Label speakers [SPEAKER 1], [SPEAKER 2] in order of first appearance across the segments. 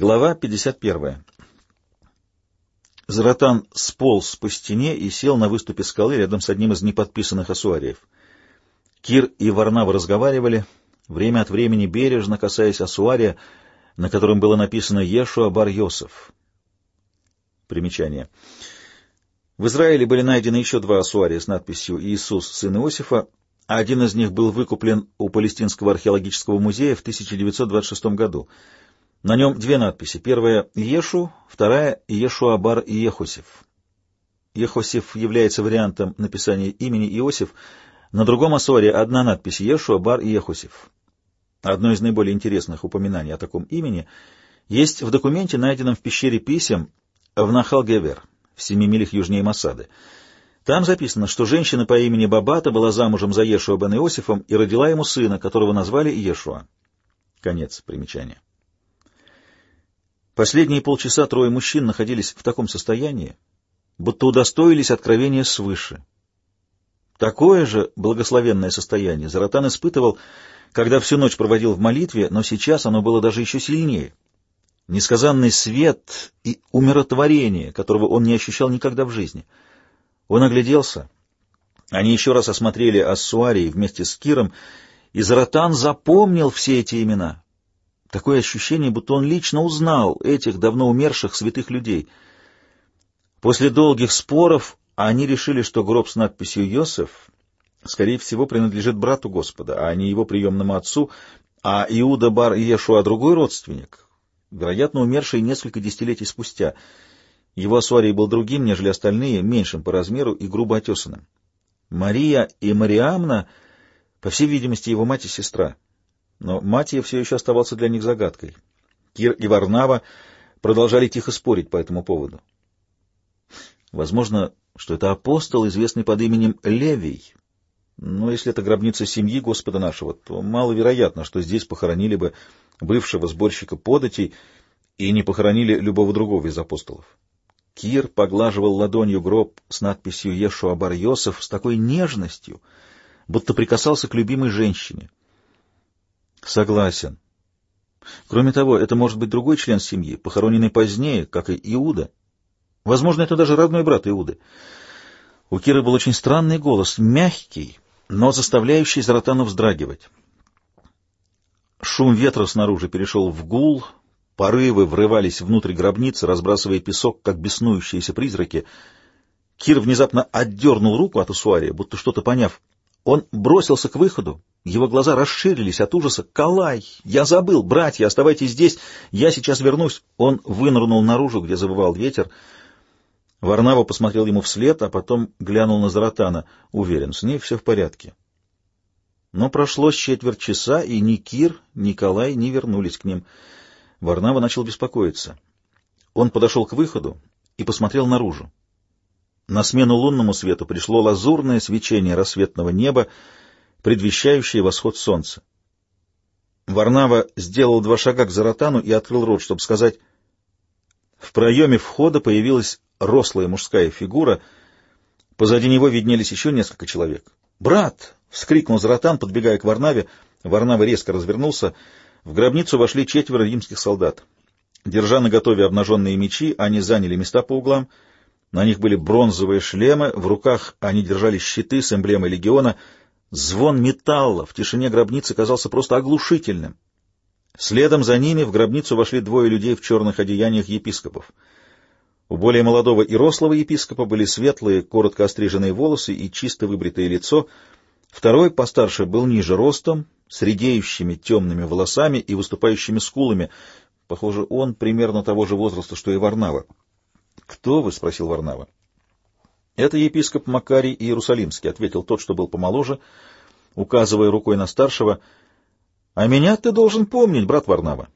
[SPEAKER 1] Глава 51. Заратан сполз по стене и сел на выступе скалы рядом с одним из неподписанных асуариев. Кир и Варнава разговаривали, время от времени бережно касаясь асуария, на котором было написано «Ешуа бар Йосеф». Примечание. В Израиле были найдены еще два асуария с надписью «Иисус, сын Иосифа», один из них был выкуплен у Палестинского археологического музея в 1926 году — на нем две надписи. Первая — Ешу, вторая — Ешуабар Ехосев. Ехосев является вариантом написания имени Иосиф. На другом асоре одна надпись Ешуабар Ехосев. Одно из наиболее интересных упоминаний о таком имени есть в документе, найденном в пещере писем в Нахал-Гевер, в семи милях южнее Масады. Там записано, что женщина по имени Бабата была замужем за Ешуа бен Иосифом и родила ему сына, которого назвали Ешуа. Конец примечания. Последние полчаса трое мужчин находились в таком состоянии, будто удостоились откровения свыше. Такое же благословенное состояние Заратан испытывал, когда всю ночь проводил в молитве, но сейчас оно было даже еще сильнее. Несказанный свет и умиротворение, которого он не ощущал никогда в жизни. Он огляделся. Они еще раз осмотрели Ассуарии вместе с Киром, и Заратан запомнил все эти имена, Такое ощущение, будто он лично узнал этих давно умерших святых людей. После долгих споров они решили, что гроб с надписью «Йосеф» скорее всего принадлежит брату Господа, а не его приемному отцу, а Иуда бар Иешуа другой родственник, вероятно, умерший несколько десятилетий спустя. Его асуарий был другим, нежели остальные, меньшим по размеру и грубо отесанным. Мария и Мариамна, по всей видимости, его мать и сестра но Матия все еще оставался для них загадкой. Кир и Варнава продолжали тихо спорить по этому поводу. Возможно, что это апостол, известный под именем Левий. Но если это гробница семьи Господа нашего, то маловероятно, что здесь похоронили бы бывшего сборщика податей и не похоронили любого другого из апостолов. Кир поглаживал ладонью гроб с надписью «Ешуа бар Йосеф» с такой нежностью, будто прикасался к любимой женщине. Согласен. Кроме того, это может быть другой член семьи, похороненный позднее, как и Иуда. Возможно, это даже родной брат Иуды. У Киры был очень странный голос, мягкий, но заставляющий Заратану вздрагивать. Шум ветра снаружи перешел в гул, порывы врывались внутрь гробницы, разбрасывая песок, как беснующиеся призраки. Кир внезапно отдернул руку от Усуария, будто что-то поняв. Он бросился к выходу, его глаза расширились от ужаса. «Калай! Я забыл! Братья, оставайтесь здесь! Я сейчас вернусь!» Он вынырнул наружу, где забывал ветер. Варнава посмотрел ему вслед, а потом глянул на Заратана. Уверен, с ней все в порядке. Но прошло четверть часа, и ни Кир, ни Калай не вернулись к ним. Варнава начал беспокоиться. Он подошел к выходу и посмотрел наружу. На смену лунному свету пришло лазурное свечение рассветного неба, предвещающее восход солнца. Варнава сделал два шага к Заратану и открыл рот, чтобы сказать... В проеме входа появилась рослая мужская фигура. Позади него виднелись еще несколько человек. «Брат!» — вскрикнул Заратан, подбегая к Варнаве. Варнава резко развернулся. В гробницу вошли четверо римских солдат. Держа наготове обнаженные мечи, они заняли места по углам. На них были бронзовые шлемы, в руках они держали щиты с эмблемой легиона — Звон металла в тишине гробницы казался просто оглушительным. Следом за ними в гробницу вошли двое людей в черных одеяниях епископов. У более молодого и рослого епископа были светлые, коротко остриженные волосы и чисто выбритое лицо. Второй, постарше, был ниже ростом, с редеющими темными волосами и выступающими скулами. Похоже, он примерно того же возраста, что и Варнава. «Кто вы?» — спросил Варнава. «Это епископ Макарий Иерусалимский», — ответил тот, что был помоложе, указывая рукой на старшего. «А меня ты должен помнить, брат Варнава».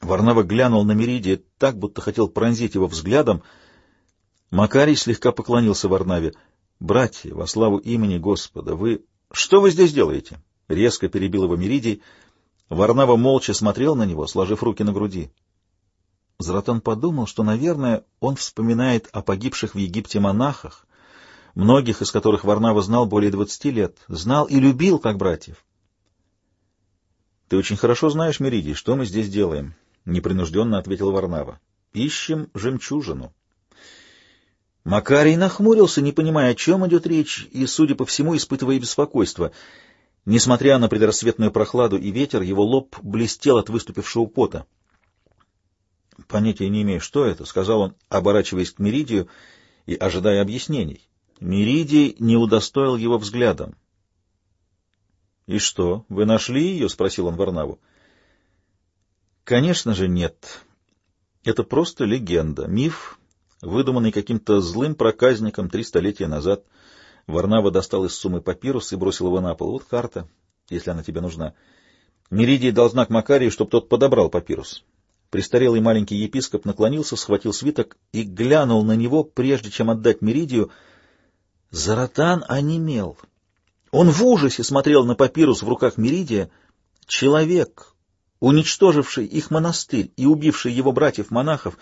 [SPEAKER 1] Варнава глянул на Меридия так, будто хотел пронзить его взглядом. Макарий слегка поклонился Варнаве. «Братья, во славу имени Господа, вы... Что вы здесь делаете?» Резко перебил его Меридий. Варнава молча смотрел на него, сложив руки на груди. Заратан подумал, что, наверное, он вспоминает о погибших в Египте монахах, многих из которых Варнава знал более двадцати лет, знал и любил, как братьев. — Ты очень хорошо знаешь, Меридий, что мы здесь делаем, — непринужденно ответил Варнава. — Ищем жемчужину. Макарий нахмурился, не понимая, о чем идет речь, и, судя по всему, испытывая беспокойство. Несмотря на предрассветную прохладу и ветер, его лоб блестел от выступившего пота. — Понятия не имею, что это, — сказал он, оборачиваясь к Меридию и ожидая объяснений. Меридий не удостоил его взглядом. — И что, вы нашли ее? — спросил он Варнаву. — Конечно же нет. Это просто легенда, миф, выдуманный каким-то злым проказником три столетия назад. Варнава достал из суммы папирус и бросил его на пол. Вот карта, если она тебе нужна. Меридий дал знак Макарию, чтобы тот подобрал папирус. Престарелый маленький епископ наклонился, схватил свиток и глянул на него, прежде чем отдать Меридию. Заратан онемел. Он в ужасе смотрел на папирус в руках Меридия. Человек, уничтоживший их монастырь и убивший его братьев-монахов,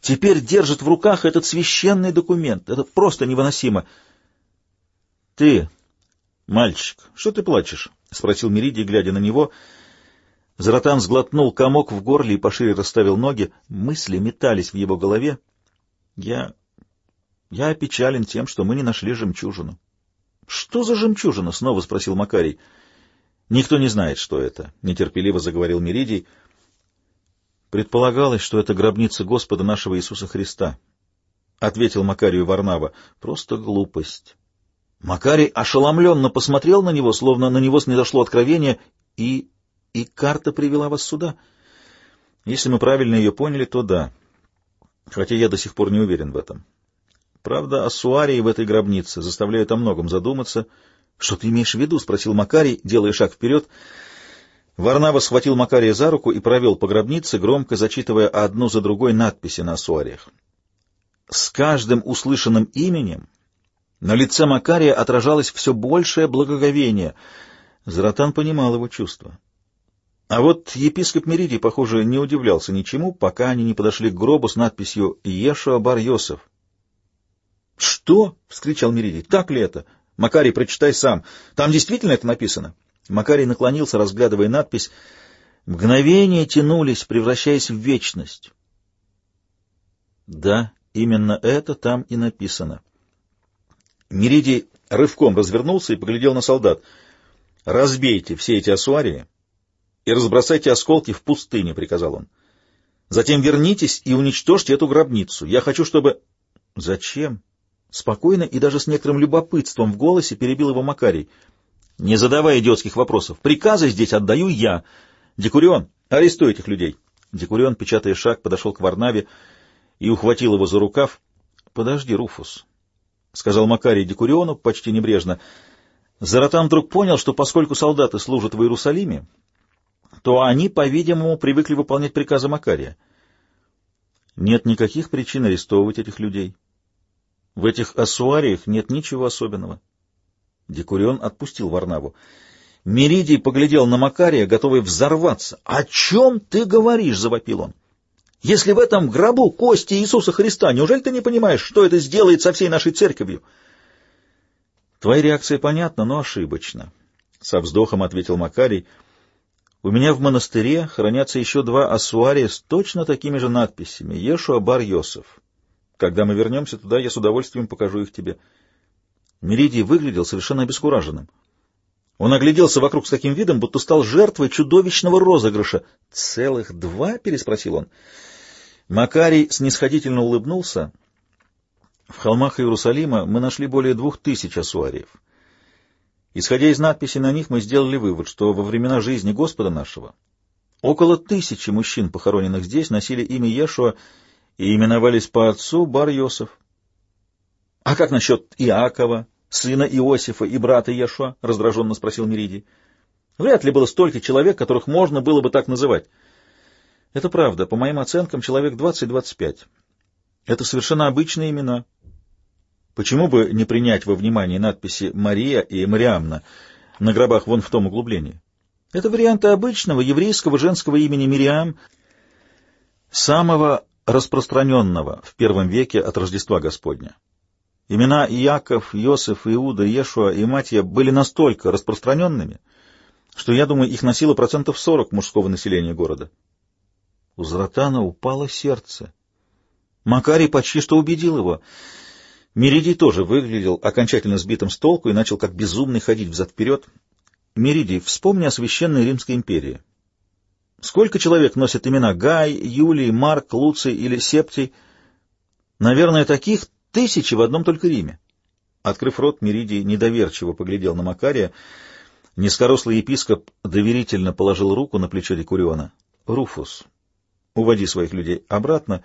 [SPEAKER 1] теперь держит в руках этот священный документ. Это просто невыносимо. — Ты, мальчик, что ты плачешь? — спросил Меридий, глядя на него. Заратан сглотнул комок в горле и пошире расставил ноги. Мысли метались в его голове. — Я... я опечален тем, что мы не нашли жемчужину. — Что за жемчужина? — снова спросил Макарий. — Никто не знает, что это, — нетерпеливо заговорил Меридий. — Предполагалось, что это гробница Господа нашего Иисуса Христа. Ответил Макарию Варнава. Просто глупость. Макарий ошеломленно посмотрел на него, словно на него снизошло откровение, и... и карта привела вас сюда. Если мы правильно ее поняли, то да. Хотя я до сих пор не уверен в этом. Правда, ассуарии в этой гробнице заставляют о многом задуматься. — Что ты имеешь в виду? — спросил Макарий, делая шаг вперед. — Варнава схватил Макария за руку и провел по гробнице, громко зачитывая одну за другой надписи на суариях. С каждым услышанным именем на лице Макария отражалось все большее благоговение. Заратан понимал его чувства. А вот епископ Меридий, похоже, не удивлялся ничему, пока они не подошли к гробу с надписью «Ешуа бар Йосеф». «Что?» — вскричал Меридий. «Так ли это? Макарий, прочитай сам. Там действительно это написано?» Макарий наклонился, разглядывая надпись. Мгновения тянулись, превращаясь в вечность. Да, именно это там и написано. Меридий рывком развернулся и поглядел на солдат. «Разбейте все эти асуарии и разбросайте осколки в пустыне», — приказал он. «Затем вернитесь и уничтожьте эту гробницу. Я хочу, чтобы...» «Зачем?» Спокойно и даже с некоторым любопытством в голосе перебил его Макарий — не задавай идиотских вопросов. Приказы здесь отдаю я. Декурион, арестуй этих людей. Декурион, печатая шаг, подошел к Варнаве и ухватил его за рукав. — Подожди, Руфус, — сказал Макарий Декуриону почти небрежно. Заратан вдруг понял, что поскольку солдаты служат в Иерусалиме, то они, по-видимому, привыкли выполнять приказы Макария. Нет никаких причин арестовывать этих людей. В этих ассуариях нет ничего особенного. Декурион отпустил Варнаву. Меридий поглядел на Макария, готовый взорваться. — О чем ты говоришь? — завопил он. — Если в этом гробу кости Иисуса Христа, неужели ты не понимаешь, что это сделает со всей нашей церковью? — Твоя реакция понятна, но ошибочна, — со вздохом ответил Макарий. — У меня в монастыре хранятся еще два ассуария с точно такими же надписями — Ешуа бар Йосеф. Когда мы вернемся туда, я с удовольствием покажу их тебе. — Меридий выглядел совершенно обескураженным. Он огляделся вокруг с таким видом, будто стал жертвой чудовищного розыгрыша. «Целых два?» — переспросил он. Макарий снисходительно улыбнулся. «В холмах Иерусалима мы нашли более двух тысяч асуариев. Исходя из надписи на них, мы сделали вывод, что во времена жизни Господа нашего около тысячи мужчин, похороненных здесь, носили имя Ешуа и именовались по отцу Бар-Йосеф. А как насчет Иакова, сына Иосифа и брата Иешуа? — раздраженно спросил Меридий. — Вряд ли было столько человек, которых можно было бы так называть. — Это правда. По моим оценкам, человек 20-25. Это совершенно обычные имена. Почему бы не принять во внимание надписи «Мария» и «Мариамна» на гробах вон в том углублении? Это варианты обычного еврейского женского имени Мириам, самого распространенного в первом веке от Рождества Господня. Имена Иаков, Иосиф, Иуда, Иешуа и Матья были настолько распространенными, что, я думаю, их носило процентов 40 мужского населения города. У Заратана упало сердце. Макарий почти что убедил его. Меридий тоже выглядел окончательно сбитым с толку и начал как безумный ходить взад-вперед. Меридий, вспомни о Священной Римской империи. Сколько человек носят имена Гай, Юлий, Марк, Луций или Септий? Наверное, таких тысячи в одном только Риме. Открыв рот, Меридий недоверчиво поглядел на Макария. Низкорослый епископ доверительно положил руку на плечо Декуриона. — Руфус, уводи своих людей обратно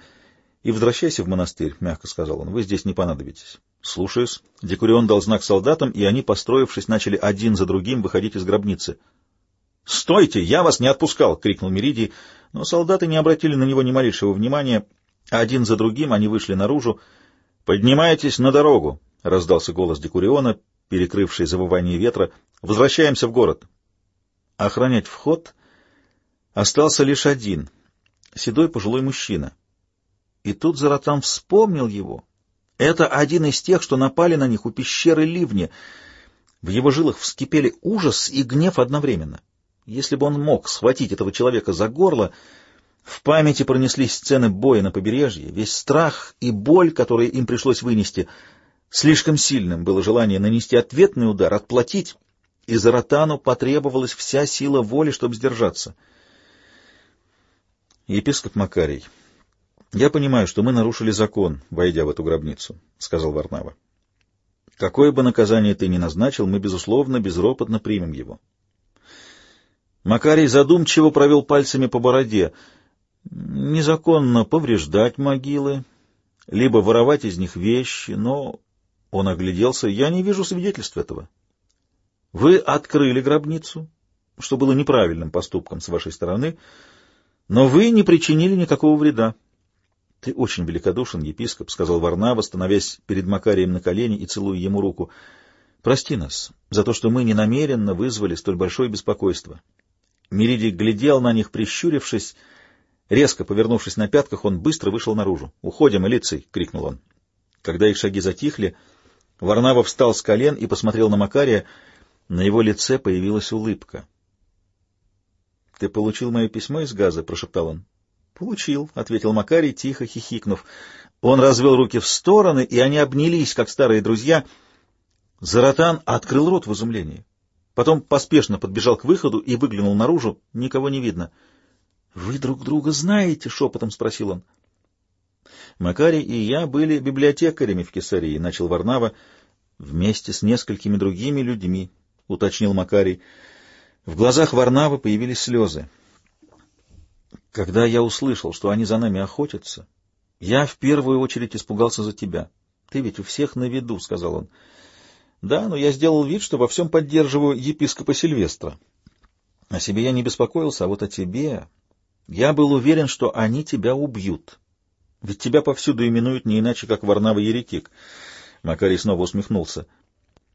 [SPEAKER 1] и возвращайся в монастырь, — мягко сказал он. — Вы здесь не понадобитесь. — Слушаюсь. Декурион дал знак солдатам, и они, построившись, начали один за другим выходить из гробницы. — Стойте! Я вас не отпускал! — крикнул Меридий, но солдаты не обратили на него ни малейшего внимания. Один за другим они вышли наружу. — Поднимайтесь на дорогу! — раздался голос Декуриона, перекрывший завывание ветра. — Возвращаемся в город. Охранять вход остался лишь один — седой пожилой мужчина. И тут Заратан вспомнил его. Это один из тех, что напали на них у пещеры Ливни. В его жилах вскипели ужас и гнев одновременно. Если бы он мог схватить этого человека за горло, в памяти пронеслись сцены боя на побережье, весь страх и боль, которые им пришлось вынести — Слишком сильным было желание нанести ответный удар, отплатить, и Заратану потребовалась вся сила воли, чтобы сдержаться. «Епископ Макарий, я понимаю, что мы нарушили закон, войдя в эту гробницу», — сказал Варнава. «Какое бы наказание ты ни назначил, мы, безусловно, безропотно примем его». Макарий задумчиво провел пальцами по бороде. «Незаконно повреждать могилы, либо воровать из них вещи, но он огляделся. «Я не вижу свидетельств этого. Вы открыли гробницу, что было неправильным поступком с вашей стороны, но вы не причинили никакого вреда». «Ты очень великодушен, епископ», — сказал Варнава, становясь перед Макарием на колени и целуя ему руку. «Прости нас за то, что мы ненамеренно вызвали столь большое беспокойство». Меридий глядел на них, прищурившись. Резко повернувшись на пятках, он быстро вышел наружу. «Уходим, Элицей!» — крикнул он. Когда их шаги затихли, Варнава встал с колен и посмотрел на Макария. На его лице появилась улыбка. — Ты получил мое письмо из газа? — прошептал он. — Получил, — ответил Макарий, тихо хихикнув. Он развел руки в стороны, и они обнялись, как старые друзья. Заратан открыл рот в изумлении. Потом поспешно подбежал к выходу и выглянул наружу. Никого не видно. — Вы друг друга знаете? — шепотом спросил он. Макарий и я были библиотекарями в Кесарии, — начал Варнава, — вместе с несколькими другими людьми, — уточнил Макарий. В глазах Варнавы появились слезы. Когда я услышал, что они за нами охотятся, я в первую очередь испугался за тебя. Ты ведь у всех на виду, — сказал он. Да, но я сделал вид, что во всем поддерживаю епископа Сильвестра. О себе я не беспокоился, а вот о тебе... Я был уверен, что они тебя убьют. Ведь тебя повсюду именуют не иначе, как Варнава Еретик. Макарий снова усмехнулся.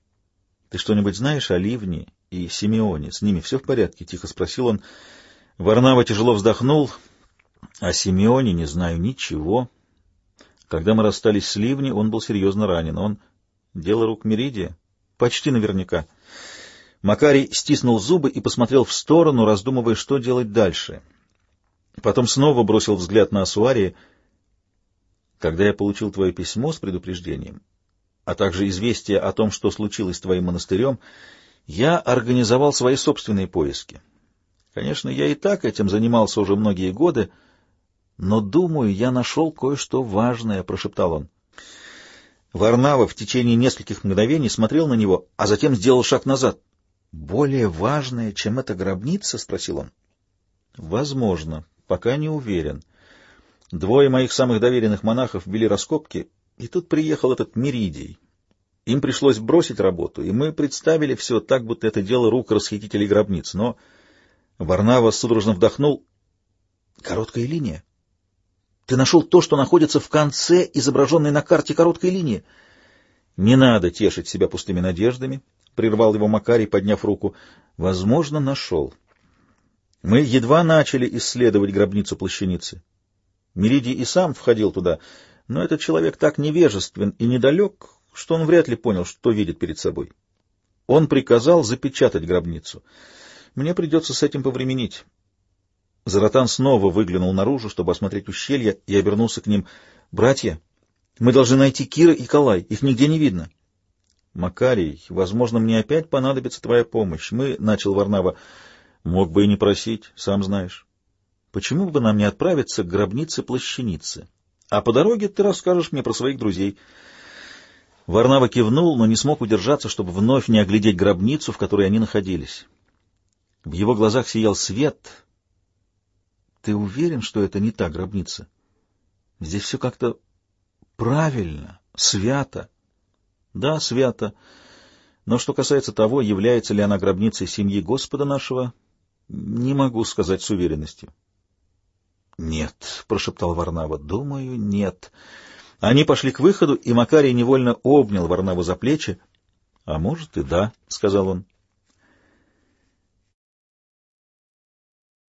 [SPEAKER 1] — Ты что-нибудь знаешь о Ливне и Симеоне? С ними все в порядке? — тихо спросил он. Варнава тяжело вздохнул. — О Симеоне не знаю ничего. Когда мы расстались с Ливни, он был серьезно ранен. Он... Дело рук Меридия? Почти наверняка. Макарий стиснул зубы и посмотрел в сторону, раздумывая, что делать дальше. Потом снова бросил взгляд на Асуарии — когда я получил твое письмо с предупреждением, а также известие о том, что случилось с твоим монастырем, я организовал свои собственные поиски. Конечно, я и так этим занимался уже многие годы, но, думаю, я нашел кое-что важное, — прошептал он. Варнава в течение нескольких мгновений смотрел на него, а затем сделал шаг назад. — Более важное, чем эта гробница? — спросил он. — Возможно. Пока не уверен. Двое моих самых доверенных монахов вели раскопки, и тут приехал этот Меридий. Им пришлось бросить работу, и мы представили все так, будто это дело рук расхитителей гробниц. Но Варнава судорожно вдохнул. Короткая линия. Ты нашел то, что находится в конце, изображенной на карте короткой линии. Не надо тешить себя пустыми надеждами, — прервал его Макарий, подняв руку. Возможно, нашел. Мы едва начали исследовать гробницу плащаницы. Меридий и сам входил туда, но этот человек так невежествен и недалек, что он вряд ли понял, что видит перед собой. Он приказал запечатать гробницу. Мне придется с этим повременить. Заратан снова выглянул наружу, чтобы осмотреть ущелье, и обернулся к ним. «Братья, мы должны найти Кира и Калай. Их нигде не видно». «Макарий, возможно, мне опять понадобится твоя помощь. Мы, — начал Варнава, — мог бы и не просить, сам знаешь. Почему бы нам не отправиться к гробнице плащаницы? А по дороге ты расскажешь мне про своих друзей». Варнава кивнул, но не смог удержаться, чтобы вновь не оглядеть гробницу, в которой они находились. В его глазах сиял свет. Ты уверен, что это не та гробница? Здесь все как-то правильно, свято. Да, свято. Но что касается того, является ли она гробницей семьи Господа нашего, не могу сказать с уверенностью. «Нет», — прошептал Варнава, — «думаю, нет». Они пошли к выходу, и Макарий невольно обнял Варнаву за плечи. — А может и да, — сказал он.